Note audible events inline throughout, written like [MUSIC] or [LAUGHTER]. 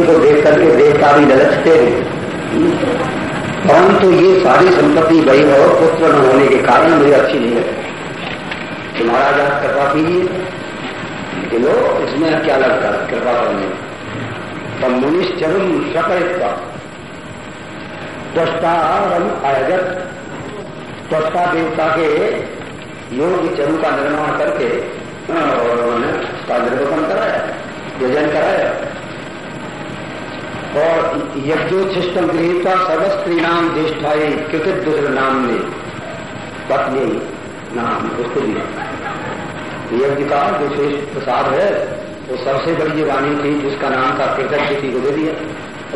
को देख करके देवता भी ललचते हैं। परंतु ये सारी संपत्ति वही वैभव पुत्र न होने के कारण मुझे अच्छी नहीं लगती। तो महाराज, आप कृपा कीजिए। कि लो, इसमें क्या लगता है? कृपा करने। तब मुनिश्चरुम सकरित त्वष्टारम आयोजक त्वष्टा देवता के योग चरु का निर्माण करके, और उन्होंने उसका निर्वपन कराया, यजन कराया। और यज्ञोच्छिष्टम गृहिता सर्वस्त्री नाम ज्येष्ठाई कृतिक दूसरे नाम में पत्नी नाम उसको दिया यज्ञ का जो श्रेष्ठ प्रसाद है, वो सबसे बड़ी रानी थी, जिसका नाम था कृतक किसी को दे दिया।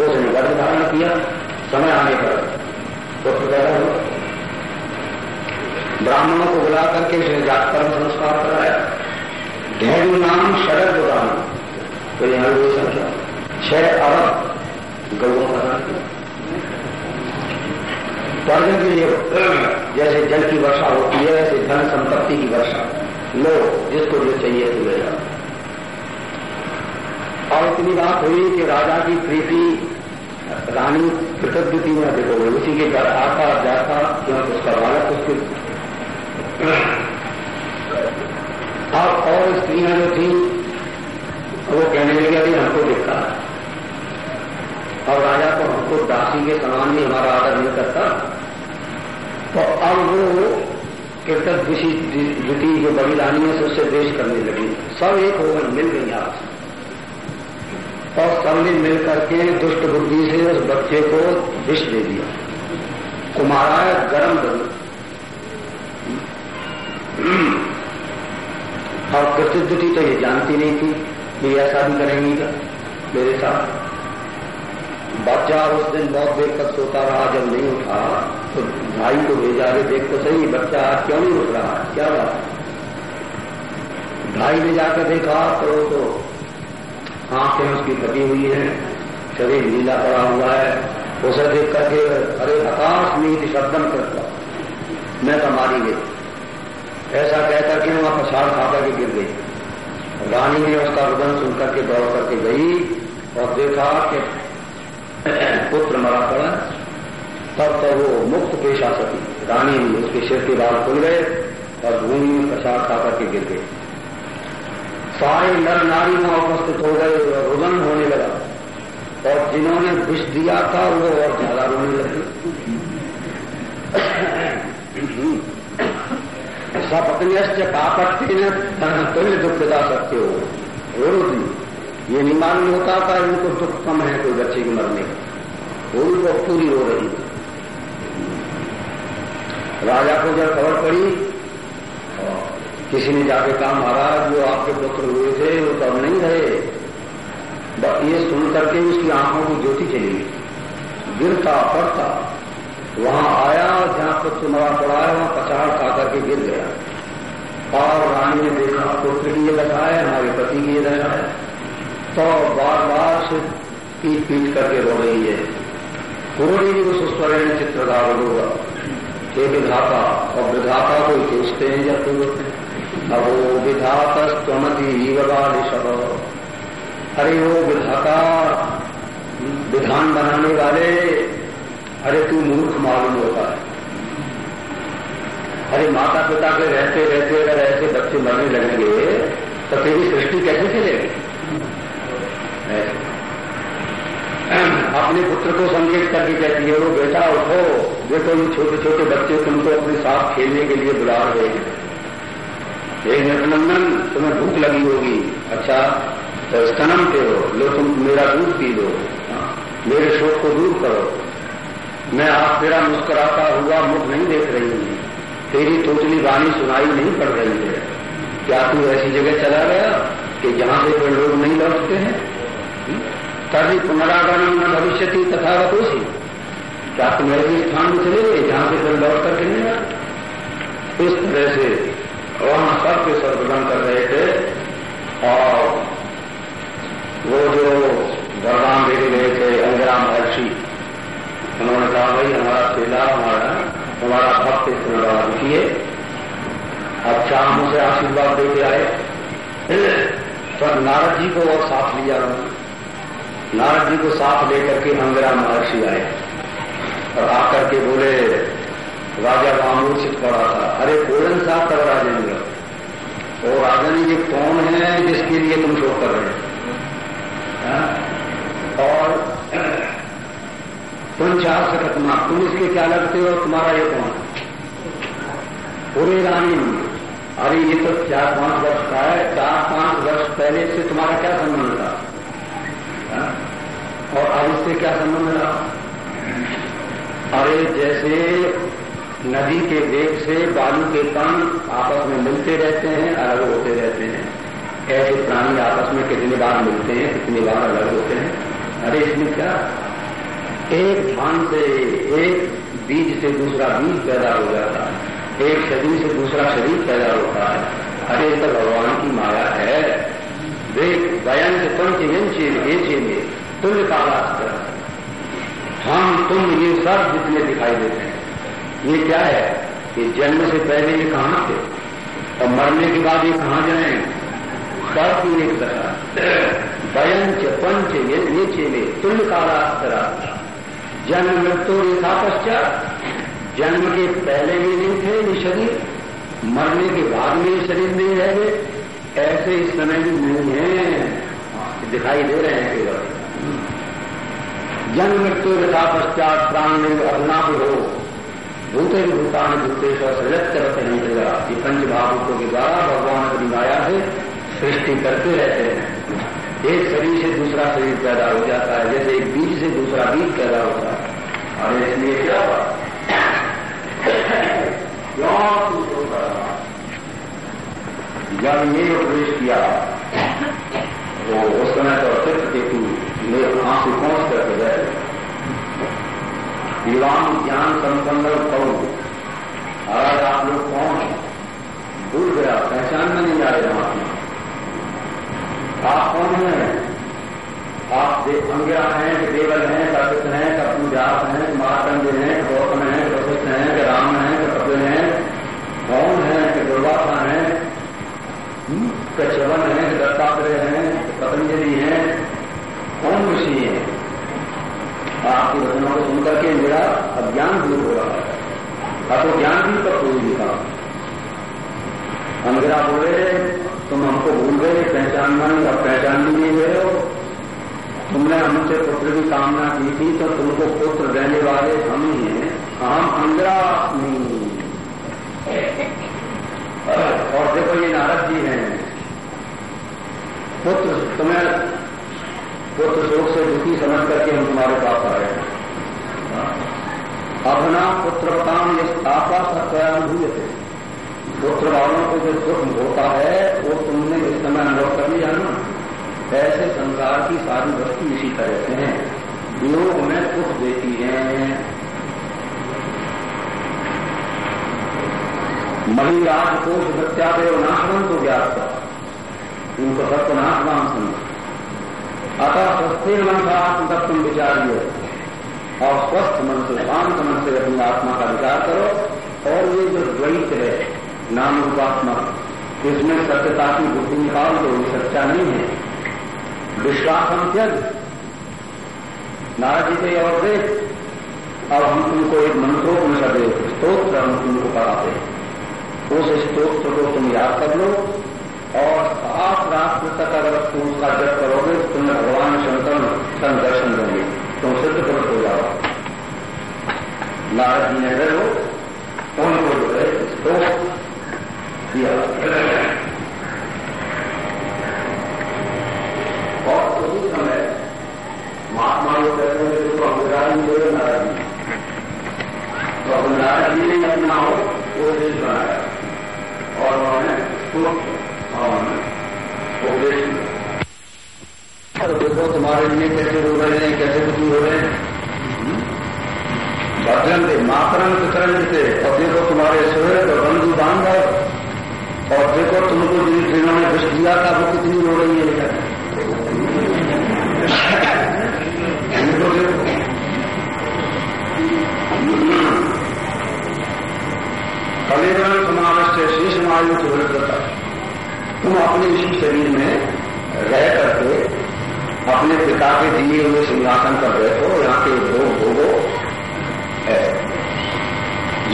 उसने गर्भ धारण किया, समय आने पर पुत्र पैदा हुआ। ब्राह्मणों को बुला करके उसे जातकर्म संस्कार कराया। धैर्य नाम शरद ब्राह्मण तो यहाँ संख्या। छह अरब गौों का दान स्वर्ग के लिए जैसे जल की वर्षा होती है ऐसे धन संपत्ति की वर्षा। लो जिसको जो चाहिए तो ले जाओ और इतनी बात हुई कि राजा की प्रीति, रानी कृतज्ञति में देखो उसी के घर आता जाता क्योंकि उसका बालक उसके और स्त्रियाँ जो थी वो कहने लगे अभी हमको देखा और राजा को हमको दासी के समान भी हमारा आदर नहीं करता। तो अब वो कृतक द्वितीय जो बड़ी रानी है, उससे देश करने लगी। सब एक हो गई मिल गई आपस और सबने मिल करके दुष्ट बुद्धि से उस बच्चे को विष दे दिया। कुमारा गर्म दल और कृतज्ञति तो ये जानती नहीं थी कि ऐसा भी करेंगी क्या? मेरे साथ। बच्चा उस दिन बहुत देर तक सोता रहा, जब नहीं उठा तो भाई को भेजा रे देख तो सही, बच्चा क्यों नहीं उठ रहा? क्या बात भाई ने जाकर देखा तो तो आँखें उसकी फटी हुई हैं, शरीर नीला पड़ा हुआ है। उसे देख करके, अरे आकाश नीति शब्दम करता। मैं तो मारी गई। ऐसा कहकर के वहाँ पछाड़ खा करके गिर गई। रानी ने उसका रुदन सुन करके दौड़ करके गई और देखा कि पुत्र मरा पड़ा। तब तो वो मुक्त पेश सकी। रानी उसके सिर के बाल खुल गए और भूमि में प्रसाद खा करके गिर गए सारे नर नारी वहाँ उपस्थित हो गए रुदन होने लगा। और जिन्होंने विष दिया था, वो और ज़्यादा रोने लगे। कापट्टी ने दुख दुखदा सकते हो। रोती ये नहीं मालूम होता था, इनको दुख कम है कोई बच्चे के मरने का। भी पूरी हो रही राजा को जब खबर पड़ी किसी ने जाके कहा, महाराज, जो आपके पुत्र हुए थे, वो तो अब नहीं रहे। ये सुन करके उसकी आँखों की ज्योति चली गिरता, पड़ता। वहाँ आया, जहाँ पुत्र मरा पड़ा है, वहाँ पचाड़ खा करके गिर गया। और रानी ने देखा, पुत्र की ये दशा है, हमारे पति की ये दशा है। तो बार बार से पीट पीट करके रो रही है। पूरी को सुस्वरण चित्रकार होगा हे विधाता, और विधाता को पूछते हैं या कोई अब वो विधाता ईवगालिशब अरे वो विधाता, विधान बनाने वाले, अरे तू मूर्ख मालूम होता है। अरे माता पिता के रहते रहते अगर ऐसे बच्चे मरने लगेंगे तो तेरी सृष्टि कैसे चलेगी? अपने पुत्र को संकेत करके कहती है वो बेटा, उठो। देखो, ये छोटे छोटे बच्चे तुमको अपने साथ खेलने के लिए बुला रहे हैं। एक निर्नंदन तुम्हें भूख लगी होगी। अच्छा तो स्तनम पे हो लो, तुम मेरा दूध पी लो। मेरे शोक को दूर करो। मैं आप तेरा मुस्कुराता हुआ मुख नहीं देख रही हूँ। तेरी तोचली वाणी सुनाई नहीं पड़ रही है। क्या तू ऐसी जगह चला गया कि जहाँ से कोई लोग नहीं लौटते हैं? तभी पुनरागमन न भविष्य तथा वतोषी क्या तुम ऐसे स्थान में चले गए? जहाँ से फिर लौट करके नहीं आए? इस तरह से वहाँ सबके सर्वगम कर रहे थे। और वो जो वरदान देखे गए थे, अंगरा महर्षि, उन्होंने कहा, भाई, हमारा चेला, हमारा हमारा भक्त इस वरदान किए। अच्छा हम उसे आशीर्वाद देके आए? तो नारद जी को और साथ लिया उन्होंने नारद जी को साथ लेकर के अंगरा महर्षि आए। और आकर के बोले, राजा रामूर्चित पड़ा था। अरे पूरन साहब तब राजेंद्र और राजन ये कौन है जिसके लिए तुम शोक कर रहे हो? हाँ? और तुम चार सकतमा तुम इसके क्या लगते हो? तुम्हारा ये कौन? पूरे रानी। अरे, ये तो चार पाँच वर्ष का है, चार पाँच वर्ष पहले से तुम्हारा क्या संबंध था? और अब इससे क्या संबंध रहा? अरे जैसे नदी के वेग से बालू के कण आपस में मिलते रहते हैं, अलग होते रहते हैं। ऐसे प्राणी आपस में कितनी बार मिलते हैं, कितनी बार अलग होते हैं? अरे इसमें क्या? एक धान से एक बीज से दूसरा बीज पैदा हो जाता है। एक शरीर से दूसरा शरीर पैदा होता है। अरे तो भगवान की माया है। वेग वयन से पंच यंचे ये में तुल्य काला हम तुम ये सब जितने दिखाई देते हैं, ये क्या है कि जन्म से पहले ये कहाँ थे? और मरने के बाद ये कहाँ जाए? सब की एक तरह। वयंच पंच, ये चेले, तुल्य काला जन्म मृत्यु रेखा पश्चात जन्म के पहले भी नहीं थे ये शरीर, मरने के बाद में ये शरीर नहीं रहे ऐसे इस समय भी नहीं है। दिखाई दे रहे हैं केवल। जन्म मृत्यु रेखा पश्चात प्राण लिंग अभिनाभ हो। भूते भूतान भूतेश सजत करते हैं ये पंच भावकों के द्वारा भगवान अपनी माया से सृष्टि करते रहते हैं। एक शरीर से दूसरा शरीर पैदा हो जाता है, जैसे एक बीज से दूसरा बीज पैदा होता है। और इसलिए क्या हुआ? जब ये उपदेश किया वो उस समय तो चित्र केतु आँसू पहुँच गए विवान ज्ञान संपन्न कौन? आज आप लोग कौन है? भूल गया पहचान में नहीं आ रहे महात्मा आप कौन हैं? आप अंग्या हैं कि देवल हैं कपित हैं कपूजात हैं मातंग हैं गौतम हैं वशिष्ठ हैं कि राम हैं कि कपिल हैं। कौन है? कि दुर्वासा हैं? हम्म, कि चवन हैं कि दत्तात्रेय हैं पतंजलि हैं। कौन ऋषि है? आपकी रचना को सुनकर के मेरा अज्ञान दूर हो रहा है अब तो ज्ञान भी तक कोई नहीं था अंग्रा बोले तुम हमको भूल गए पहचान नहीं अब पहचान भी नहीं गए हो तुमने हमसे पुत्र की कामना की थी तो तुमको पुत्र देने वाले। हम ही हैं हम अंग्रा और देखो ये नारद जी हैं। पुत्र तुम्हें पुत्र शोक से दुखी समझ करके हम तुम्हारे पास आए अपना पुत्र काम ये स्थापा सत्यानुभूय थे पुत्र वालों को जो दुख होता है, वो तुमने इस समय अनुभव कर लिया ना। ऐसे संसार की सारी वस्तु इसी तरह से हैं। वियोग में सुख देती है। महिला कोष प्रत्यादेव नाशवन तो ज्ञात था। उनको सत्य नाशवान समझ अतः स्वस्थ मन का आत्म तत्व विचारियो और स्वस्थ मन से शांत मन से अपनी आत्मा का विचार करो और ये जो द्वैत है नाम रूपात्मक इसमें सत्यता की बुद्धि निकाल दो, ये सच्चा नहीं है। विश्वास हम त्यज। नाराज़ जी के और देख अब हम तुमको एक मंत्रोपनिषद स्त्रोत्र हम तुमको पढ़ाते उस स्त्रोत्र को तुम याद कर लो। और सात राष्ट्र तक अगर तुम उसका जप करोगे, तुम्हें भगवान शंकर सन दर्शन देंगे। तुम सिद्ध पुरुष हो जाओ। नारद जी ने हो उनको जो है स्त्रोत्र किया। और उसी समय महात्मा लोग कहते हैं तो अभिराज जी बोले नाराज़ जी। तो अभिराज जी ने अपना हो, वो देश बनाया। और उन्होंने उपदेश देखो तुम्हारे लिए कैसे रो रहे हैं कैसे दुखी हो रहे हैं। भद्रन थे मातरन पितरन से और देखो तुम्हारे सुहृद और बंधु बांधव और देखो तुमको जिन जिन्होंने विष दिया था वो कितनी रो रही है तो कलेवरण समावेश से शेष मायु से वृद्धता तुम अपने इसी शरीर में रह करके अपने पिता के दिए हुए सिंहासन पर बैठो, यहाँ के भोग। भोगो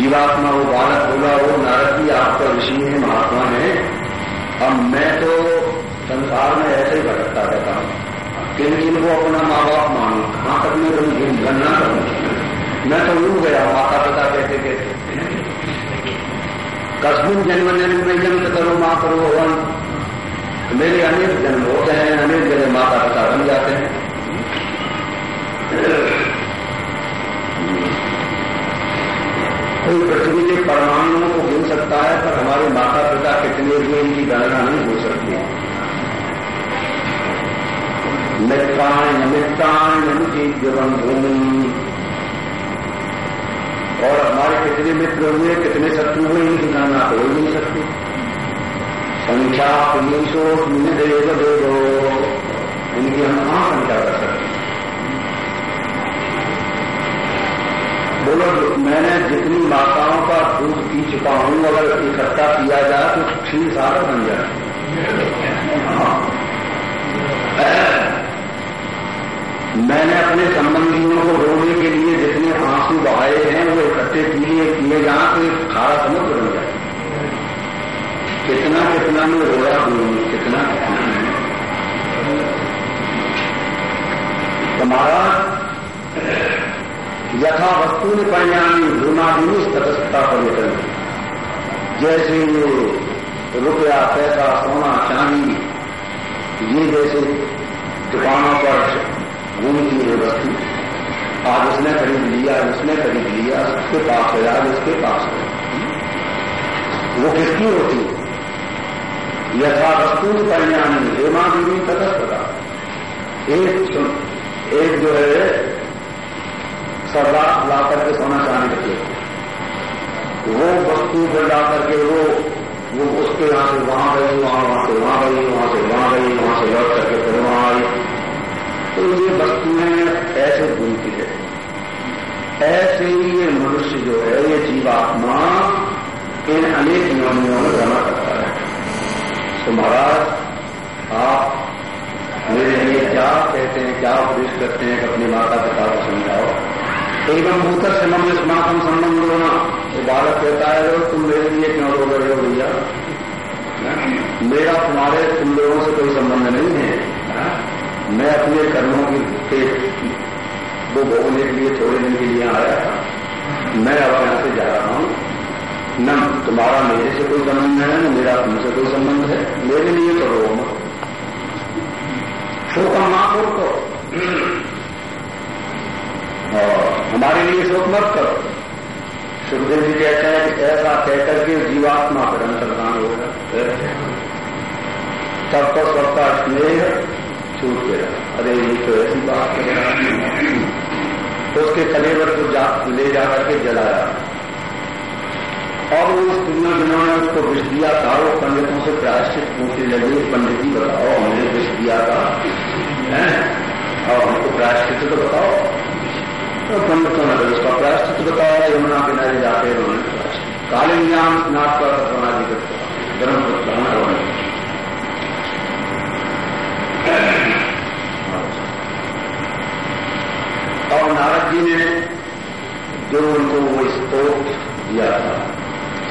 जीवात्मा वो बालक बोला वो नारद जी, आपका ऋषि है, महात्मा है। अब मैं तो संसार में ऐसे ही भटकता रहता हूँ। को अपना माँ बाप मानू। कहाँ तक मैं कभी गणना करूँ। मैं तो रू गया माता पिता कहते कहते। कस्मिन जन्म जन्म में जन्म करो, माँ करो, भगवान मेरे अनेक जन्म होते हैं अनेक जगह माता पिता बन जाते हैं। कोई पृथ्वी के परमाणुओं को गिन सकता है, पर हमारे माता पिता कितने हुए इनकी गणना नहीं हो सकती। मित्राण नमित्राण भूमि। और हमारे कितने मित्र हुए, कितने शत्रु हुए, इनकी गणना हो ही नहीं सकती। संख्या देव दो इनकी हम कहाँ संख्या कर सकते बोलो, मैंने जितनी माताओं का दूध पी चुका हूँ, अगर इकट्ठा किया जाए तो क्षीर सागर बन जाए। हाँ। मैंने अपने संबंधियों को रोने के लिए जितने आँसू बहाए हैं, वो इकट्ठे किए किए जाए तो खारा समुद्र बन जाए। कितना कितना में रोया हूँ, कितना तुम्हारा यथा वस्तु ने परिणामी धूमाधुनी तटस्थता पर्यटन। जैसे ये रुपया, पैसा, सोना, चांदी, ये जैसे दुकानों पर घूमती है वस्तु आज उसने खरीद लिया, उसने खरीद लिया, उसके पास है आज उसके पास है वो किसकी होती है? यथा वस्तु परिणामी हेमादेवी तटस्थता एक एक जो है, सरदार ला करके सोना चांदी रखे वो वस्तु पर ला करके वो वो उसके यहाँ से वहाँ गई, वहाँ वहाँ से वहाँ गई, वहाँ से वहाँ गई, वहाँ से लौट करके फिर वहाँ आई। तो ये वस्तुएँ ऐसे घूमती है। ऐसे ही ये मनुष्य जो है, ये जीवात्मा इन अनेक योनियों में जमा करता है। तो महाराज, आप मेरे लिए क्या कहते हैं, क्या उपदेश करते हैं कि अपने माता पिता को समझाओ? एकदम भूत से मम्मी स्मार्टम संबंध होना। तो बालक कहता है तुम मेरे लिए क्यों रो रहे हो भैया? मेरा तुम्हारे, तुम लोगों से कोई संबंध नहीं है मैं अपने कर्मों के वो भोगने के लिए छोड़ने के लिए आया मैं अब यहाँ से जा रहा हूँ। न तुम्हारा मेरे से कोई संबंध है न मेरा तुमसे कोई संबंध है। मेरे लिए तो रो मत शोकम माँ को और हमारे लिए शोक मत करो। सुखदेव जी कहते हैं कि ऐसा कहकर के जीवात्मा पर अंतर्धान होगा तब तो सबका स्नेह छूट गया। अरे ये तो ऐसी बात है। तो उसके कलेवर को जा, ले जाकर के जलाया। और वो इस दुनिया जिन्होंने उसको विष दिया था, वो पंडितों से प्रायश्चित पूछने लगे पंडित जी बताओ, हमने विष दिया था। और हमको प्रायश्चित तो बताओ। तो पंडितों ने उसका प्रायश्चित बताया यमुना किनारे जाते उन्होंने काले ज्ञान स्नात का सत्वनादि धर्म और नारद जी ने जो उनको वो स्पोर्ट दिया था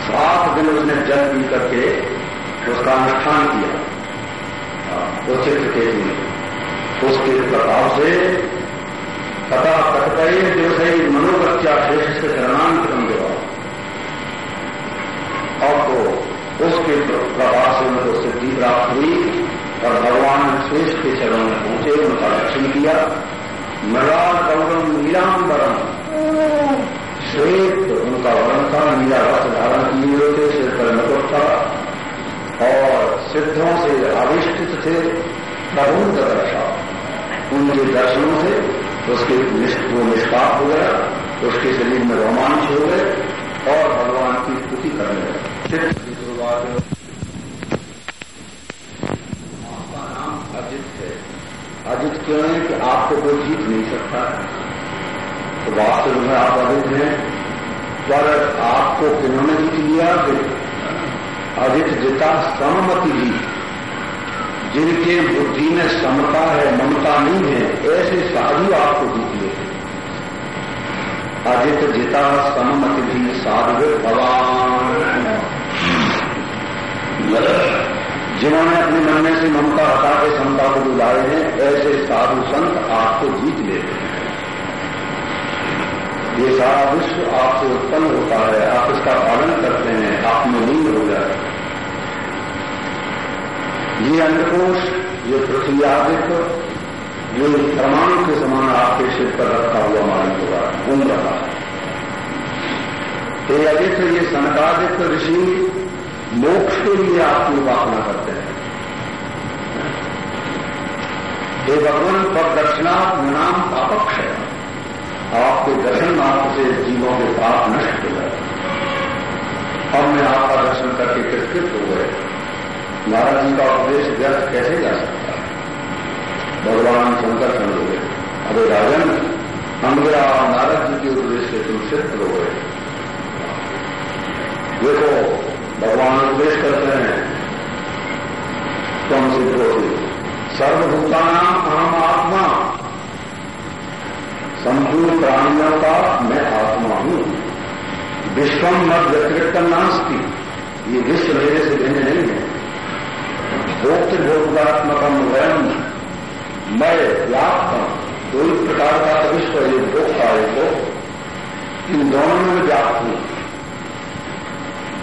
सात दिन उसने जल पी करके उसका अनुष्ठान किया। वो चित्रकेतु ने उसके प्रभाव से तथा दिवसई मनोगत्या शेष से शरणांतरम देवा और तो उसके प्रभाव से उनको सिद्धि प्राप्त हुई और भगवान शेष के चरणों में पहुँचे, उनका रक्षण किया। मृगा कौरम नीलांबरम श्वेत उनका वर्ण था नीला वस्त्र धारण किए हुए थे सिर पर मुकुट था और सिद्धों से आविष्टित थे प्रभुंत दर्शा उनके दर्शनों से उसके वो निष्पाप हो गया उसके शरीर में रोमांच हो गए और भगवान की स्तुति करने लगे शुरुआत आपका नाम अजित है अजित क्यों है कि आपको कोई जीत नहीं सकता तो वास्तव में आप अजित हैं पर आपको किन्होंने जीत लिया अजित जिता सममति जी जिनके बुद्धि में समता है, ममता नहीं है, ऐसे साधु आपको जीत लेते अजित जिता सममति भी साधु भगवान। जिन्होंने अपने मन में से ममता हटा के समता को बुलाए हैं, ऐसे साधु संत आपको जीत लेते हैं। ये सारा विश्व आपसे उत्पन्न होता है। आप इसका पालन करते हैं। आप में लीन हो जाए ये अंडकोश ये पृथ्वी आदित्य, ये परमाणु के समान आपके शिव पर रखा हुआ मालूम होगा। घूम रहा है। हे आदित्य, ये सनकादित्य ऋषि मोक्ष के लिए आपकी उपासना करते हैं। हे भगवान पर दक्षिणा नाम पापक्ष है आपके दर्शन मात्र से जीवों के पाप नष्ट हो गए अब मैं आपका दर्शन करके कृतकृत हो गए महाराज जी का उपदेश व्यर्थ कैसे जा सकता है? भगवान शंकर चंद हो गए। अरे राजन, हम गया नारद जी के उपदेश से तुम सिद्ध हो गए। देखो, भगवान उपदेश करते हैं। तुम सिद्ध होती सर्वभूतानाम आम आत्मा। संपूर्ण प्राणियों का मैं आत्मा हूँ। विश्वम मत व्यतिरिक्त नास्ती। ये विश्व मेरे से भिन्न नहीं है। भोक्तृ भोगात्मकम वयम मैं व्याप्त हूँ। दो ही प्रकार का विश्व ये भोक्ता है तो इन दोनों में व्याप्त हूँ।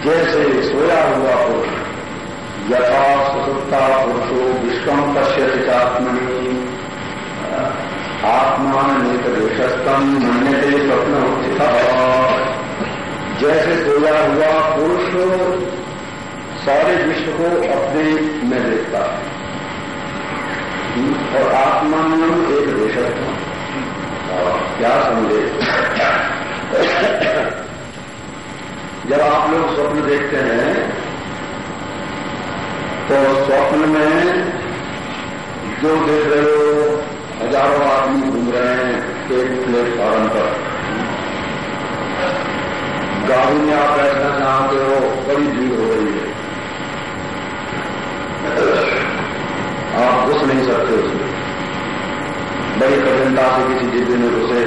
जैसे सोया हुआ पुरुष, यथा सुसुप्ता पुरुषो विश्वम पश्यति चात्मनि आत्मान एक देशस्तम मन्यते स्वप्न उत्थित जैसे सोया हुआ पुरुष सारे विश्व को अपने में देखता है। और आत्मान एक देशस्थ क्या समझे जब आप लोग स्वप्न देखते हैं तो स्वप्न में जो देख रहे हो हज़ारों आदमी घूम रहे हैं एक प्लेटफॉर्म पर। गाड़ी में आप बैठना चाहते हो, बड़ी भीड़ हो रही है। आप घुस नहीं सकते उसमें। बड़ी कठिनता से किसी डिब्बे में घुसे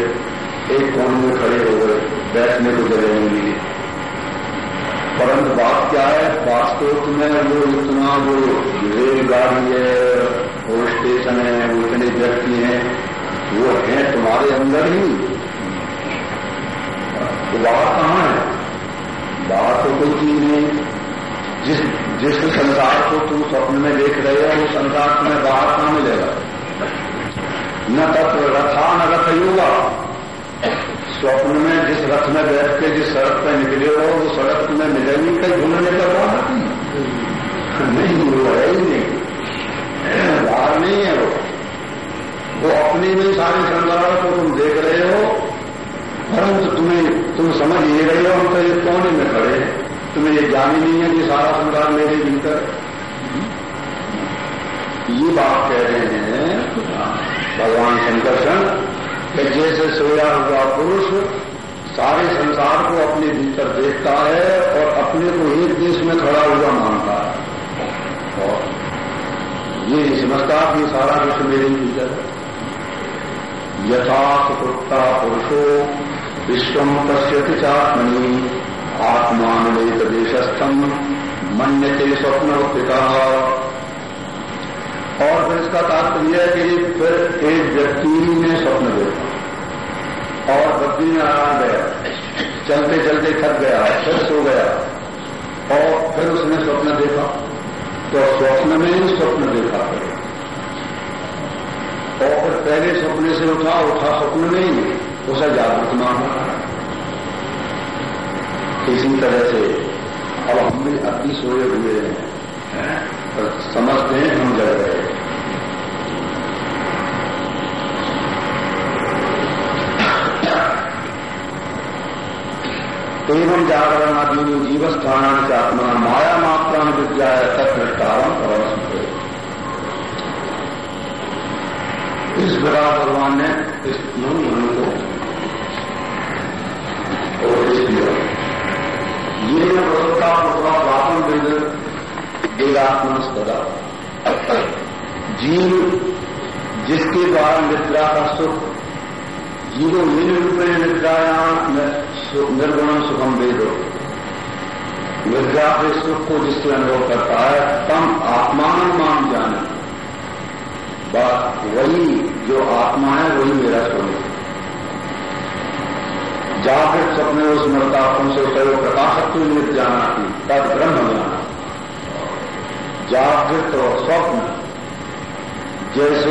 एक कोण में खड़े हो गए, बैठने को जगह नहीं मिली। परंतु बात क्या है? वास्तव में वो इतना जो रेलगाड़ी है वो स्टेशन है, वो इतने व्यक्ति हैं, वो हैं तुम्हारे अंदर ही। तो बाहर कहाँ है? बाहर तो कोई चीज़ नहीं। जिस जिस संसार को तुम स्वप्न में देख रहे हो वो संसार तुम्हें बाहर कहाँ मिलेगा? न तत्व रथा, न रथ योगा स्वप्न में, जिस रथ में बैठ के जिस सड़क पर निकले हो वो सड़क तुम्हें मिलेगी कहीं घूमने का बात नहीं वो है ही नहीं। बाहर नहीं है वो। वो अपने में सारी संसार को तुम देख रहे हो, परंतु तुम्हें, तुम समझ ये रहे हो, हम तो ये कोने में खड़े तुम्हें ये जान ही नहीं है कि सारा संसार मेरे भीतर ये बात कह रहे हैं, भगवान शंकर कि जैसे सोया हुआ पुरुष सारे संसार को अपने भीतर देखता है और अपने को एक देश में खड़ा हुआ मानता है। और ये समझता कि सारा विश्व मेरे भीतर यथा सुकृता पुरुषो विश्वम पश्यति चात्मनि आत्मान देशस्थम मन्यते स्वप्न पिता और फिर इसका तात्पर्य है कि फिर एक व्यक्ति ने स्वप्न देखा। और बद्री में आराम गया। चलते चलते थक गया, फिर सो गया। और फिर उसने स्वप्न देखा। तो स्वप्न में ही स्वप्न देखा। फिर और फिर पहले सपने से उठा उठा स्वप्न नहीं उसे जागृत माना इसी तरह से अब हम भी अति सोए हुए हैं। समझते हैं, हम जग रहे एवं जागरण आदि जीवस्थान से आत्मा माया मात्रा में विद्या है परम इस प्रकार भगवान ने इस मन को उपदेश दिया ये वस्तुता पुत्र प्रापन वेद वेदात्मा सदा जीव जिसके द्वारा निद्रा का सुख, जीवो निरूपण निद्रायाम निर्गुण सुखम वेदो। निद्रा के सुख को जिससे अनुभव करता है, तम आत्मान मान जाने। बात वही जो आत्मा है, वही मेरा स्वरूप जागृत स्वप्न स्मृता उनसे कहो प्रकाशत्व निमित्त जाना थी तद ब्रह्म जाना जागृत और स्वप्न जैसे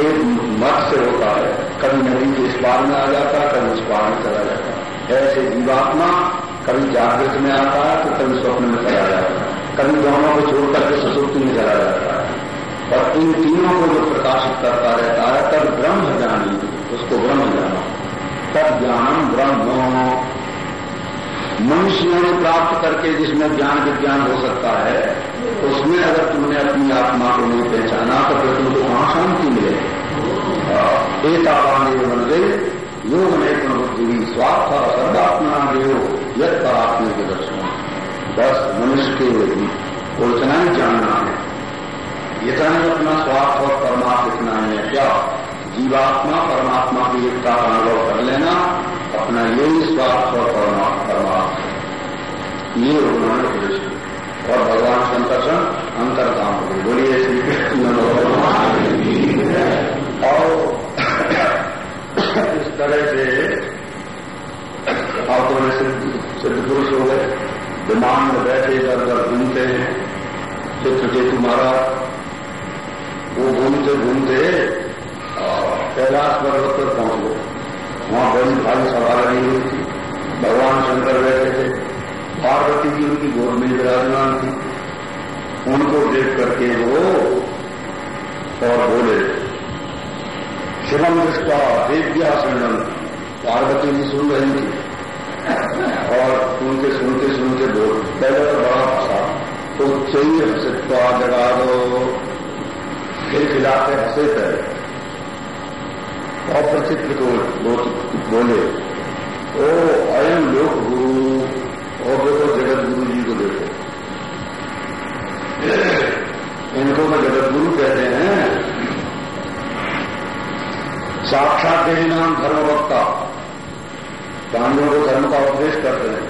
एक मत से होता है, कभी नदी के इस पार में आ जाता, कभी उस पार में चला जाता। ऐसे जीवात्मा कभी जागृत में आता है तो कभी स्वप्न में चला जाता है। कभी दोनों को छोड़ करके ससुप्ति में चला जाता है। और इन तीनों को जो प्रकाशित करता रहता है, तब ब्रह्म जानी उसको ब्रह्म जाना तब ज्ञान ब्रह्म। मनुष्यों ने प्राप्त करके जिसमें ज्ञान विज्ञान हो सकता है, उसमें अगर तुमने अपनी आत्मा को नहीं पहचाना तो फिर तुमको वहाँ शांति मिले एतावान मंदिर योग में बुद्धि स्वार्थ सर्वात्मा देव यद परात्मा के दर्शन बस मनुष्य के को इतना ही जानना है। इतना ही अपना स्वार्थ और परमात्मा इतना ही है क्या? जीवात्मा, परमात्मा की एकता का अनुभव कर लेना, अपना यही स्वार्थ और परमात्मा ये उन्होंने उपदेश और भगवान शंकर अंतरधाम हो गई बोलिए, श्री कृष्ण और इस तरह से आप तो सिद्ध पुरुष हो गए। विमान में बैठे इधर उधर घूमते हैं। चित्रकेतु महाराज वो घूमते घूमते कैलाश पर्वत पर पहुँच गए। वहाँ बड़ी भारी सभा लगी हुई थी। भगवान शंकर बैठे थे। पार्वती जी उनकी गोद में विराजमान थी। उनको देख करके वो और बोले शिवम दृष्टा देव्या सुनन पार्वती जी सुन रही थी। और उनके सुनते सुनते बोल पहले बड़ा हंसा तो चाहिए हंसित्वा जगा दो। फिर खिलाते हंसे पहले। अप्रचित्र को बोले ओ अयम लोक गुरु और देखो जगत गुरु जी को देखो। इनको तो जगत गुरु कहते हैं। साक्षात के नाम धर्मवक्ता। पांडवों को धर्म का उपदेश करते हैं।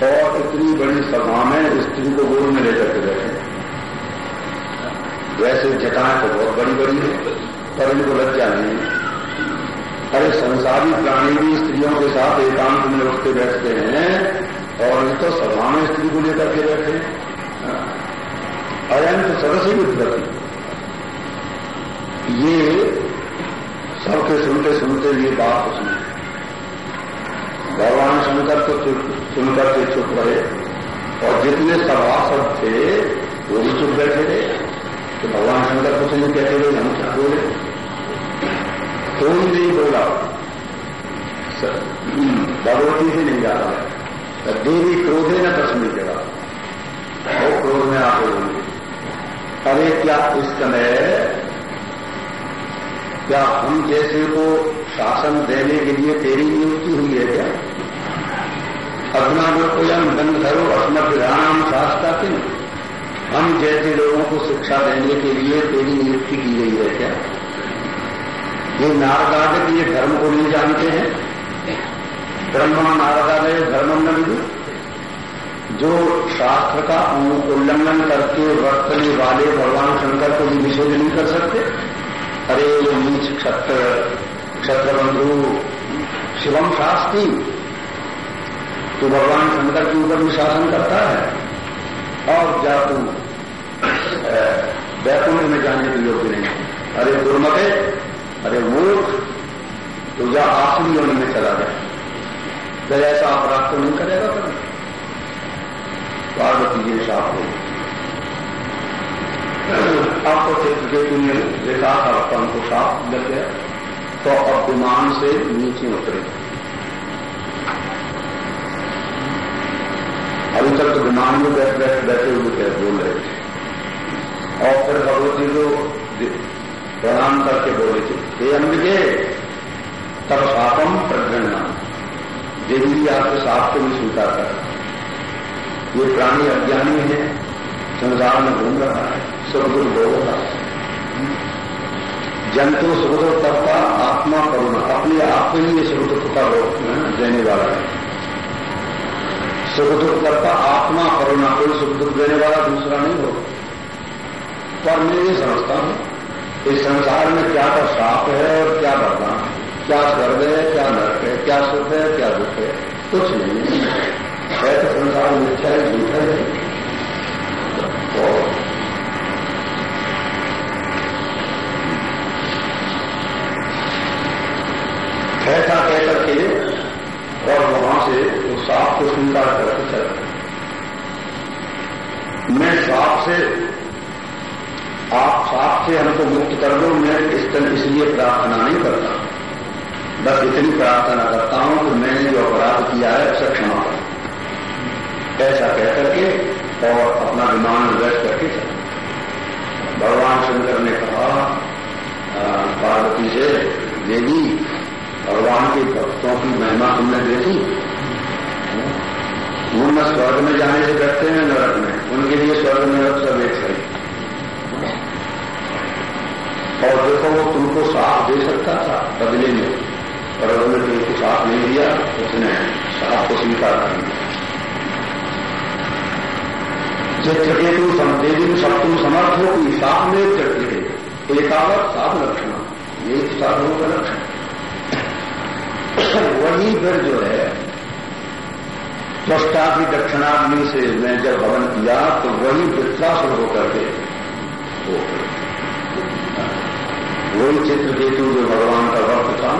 और इतनी बड़ी सभा में स्त्री को गुरु में लेकर के बैठे वैसे जटाएँ तो बहुत बड़ी बड़ी है, पर इनको लज्जा नहीं अरे संसारी प्राणी भी स्त्रियों के साथ एकांत में उठते बैठते हैं, और ये तो सभा में स्त्री को लेकर के बैठे अयंत सदस्य विप्रति ये सबके सुनते सुनते ये बात सुने। भगवान शंकर तो सुनकर के चुप रहे। और जितने सभासद थे, वो भी चुप बैठे थे तो भगवान शंकर कुछ नहीं कहते हुए हम क्या बोले? कोई नहीं बोला। भगवती से नहीं जा रहा देवी क्रोधे न तस्मी जगह वो क्रोध में होंगे। अरे क्या इस समय क्या हम जैसे को शासन देने के लिए तेरी नियुक्ति हुई है क्या? अधना कोई हम गंधर्व अस्मत विधान शास्त्रा के हम जैसे लोगों को शिक्षा देने के लिए तेरी नियुक्ति की गई है क्या? ये नारदादक ये धर्म को नहीं जानते हैं? ब्रह्मा नारदादय धर्म न जो शास्त्र का उल्लंघन करके वर्तने वाले भगवान शंकर को भी निषेध नहीं कर सकते? अरे नीच क्षत्र क्षत्र बंधु शिवम शास्त्री तो भगवान शंकर के ऊपर भी शासन करता है। और जा तू वैकुंठ में जाने के योग्य नहीं। अरे दुर्मते, अरे मूर्ख तो या आखिरी योनि में चला गया जब ऐसा अपराध तो नहीं करेगा कभी पार्वती जी साफ़ हो के तुमने देखा था अपन को साफ़ लग गया तो अब विमान से नीचे उतरे। अभी तक तो विमान में बैठ बैठ, बैठे हुए थे, बोल रहे थे। और फिर भगवती को प्रणाम करके बोले थे, हे अंबिके तब सापम प्रगणना देवी जी आपके साप को भी स्वीकार कर ये प्राणी अज्ञानी है, संसार में घूम रहा है। भोग रहा जंतु सुख करता आत्मा करुणा। अपने आप के लिए सुख दुखता देने वाला है। सुख दुख करता आत्मा करुणा, कोई सुख दुख देने वाला दूसरा नहीं हो। पर मैं ये समझता हूँ, इस संसार में क्या का साप है और क्या है? क्या स्वर्ग है, क्या नर्क है, क्या सुख है, क्या दुख है? कुछ नहीं है तो संसार मिथ्या है, झूठ है और ऐसा कह करके और वहाँ से उस सांप को स्वीकार करके चल मैं सांप से, आप सांप से हमको मुक्त कर दो, मैं इस तरह इसलिए प्रार्थना नहीं करता। बस इतनी प्रार्थना करता हूँ कि मैंने जो अपराध किया है उसे क्षमा कर। ऐसा कह करके और अपना विमान व्यस्त करके चल। भगवान शंकर ने कहा पार्वती से, देवी भगवान के भक्तों की महिमा तुमने देखी। वो न स्वर्ग में जाने से डरते हैं, नरक में। उनके लिए स्वर्ग में सब एक सही और देखो, वो तुमको साथ दे सकता था बदले में पर उन्होंने तुमको साथ नहीं दिया, उसने साथ को स्वीकार कर दिया चित्रकेतु सब तुम समर्थ हो कि साथ में चित्रकेतु एकावत साध लक्षण। एक साधनों का लक्षण। [COUGHS] वही फिर जो है त्वष्टा की दक्षिणाग्नि से मैं जब हवन किया तो वही वृत्रासुर होकर के वही चित्र केतु जो भगवान का भक्त था,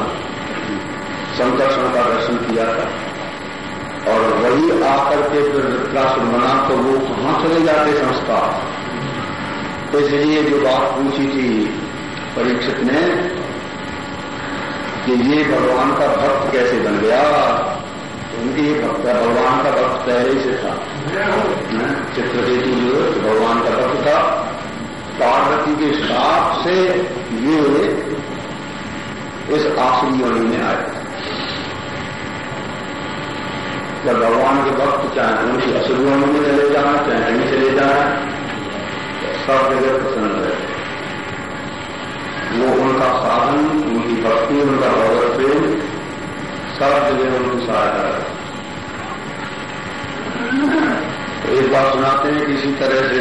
संकर्षण का दर्शन किया था, और वही आकर के फिर वृत्रासुर बना तो वो कहाँ चले जाते संस्कार? इसलिए जो बात पूछी थी परीक्षित ने कि ये भगवान का भक्त कैसे बन गया? उनकी भक्त, भगवान का भक्त पहले से था। चित्रकेतु जो भगवान का भक्त था। पार्वती के साथ से ये इस योनि में आए। जब भगवान के भक्त चाहे उनकी असुरियों में चले जाए, चाहे नहीं चले जाए, सब जगह प्रसन्न रहते वो उनका साधन भक्ति उनका भगवत प्रेम सब जगह उनकी सहायता है एक बात सुनाते हैं किसी तरह से।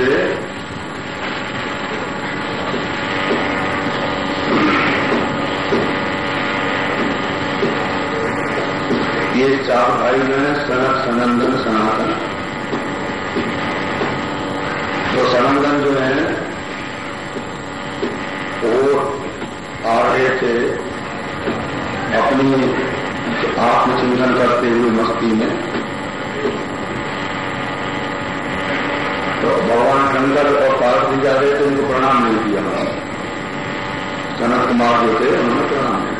ये चार भाई जो है, सनक, सनंदन, सनातन। तो सनंदन जो है, वो आ रहे थे अपनी आत्मचिंतन करते हुए मस्ती में। तो भगवान शंकर और पार्वती जा रहे थे, उनको प्रणाम नहीं किया। सनत कुमार जो थे, उन्होंने प्रणाम नहीं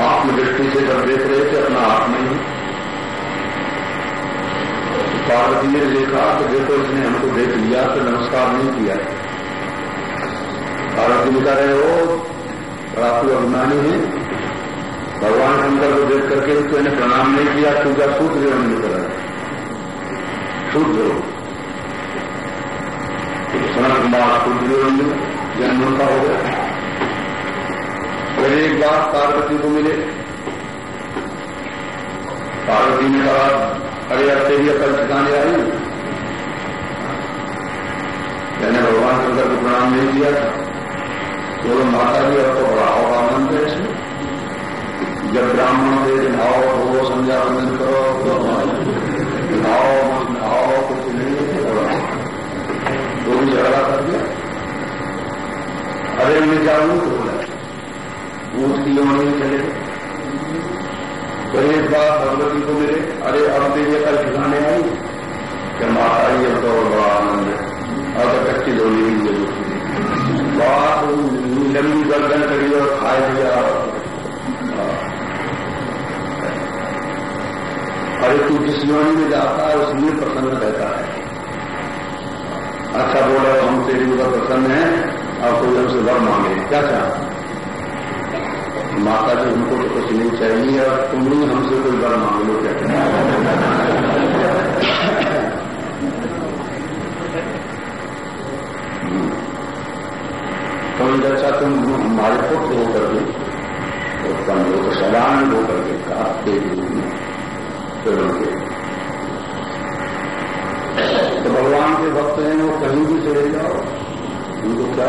आत्मदृष्टि से जब देख रहे थे, अपना आत्मा ही। पार्वती ने देखा तो देखो इसने हमको देख लिया तो नमस्कार नहीं किया। पार्वती बता रहे हो आप अभिमानी है। भगवान शंकर को देख करके इन्हें प्रणाम नहीं किया, पूजा सूत्र जो नहीं करा शुद्ध सनत कुमार शुद्ध जन्म का हो गया। फिर एक बार पार्वती को मिले। पार्वती ने कहा, अरे, अब तेरी अकल ठिकाने आई? मैंने भगवान शंकर को प्रणाम नहीं किया था। केवल माता जी आपको बढ़ाओ आनंद है। इसमें जब ब्राह्मण दे भाव हो संध्या वंदन करो तो भाव भाव कुछ नहीं है तो भी झगड़ा कर दिया। अरे मैं जाऊँ तो बोला ऊट की लोनी चले। तो एक बार भगवती को मिले। अरे अब तेरे कल ठिकाने आई। कि माता अब तो बड़ा आनंद है। अब तो कच्ची लोनी भी ज़रूर बात लंबी गर्दन करी और खाए दिया। अरे तू जिस योनि में जाता है, उसमें प्रसन्न रहता है। अच्छा बोल बोला हम तेरी ऊपर प्रसन्न है, और कोई हमसे वर मांगे। क्या चाह माता जी, हमको तो कुछ नहीं चाहिए, और तुम ही हमसे कोई वर मांग लो, क्या? थोड़ी जैसा तुम हमारे पुत्र होकर के हो तो सदान होकर के उनके तो भगवान के भक्त हैं, वो कहीं भी चले जाओ, उनको क्या?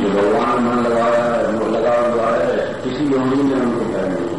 जो भगवान मन लगाया है, वो लगा हुआ है, किसी योगी ने उनको कहने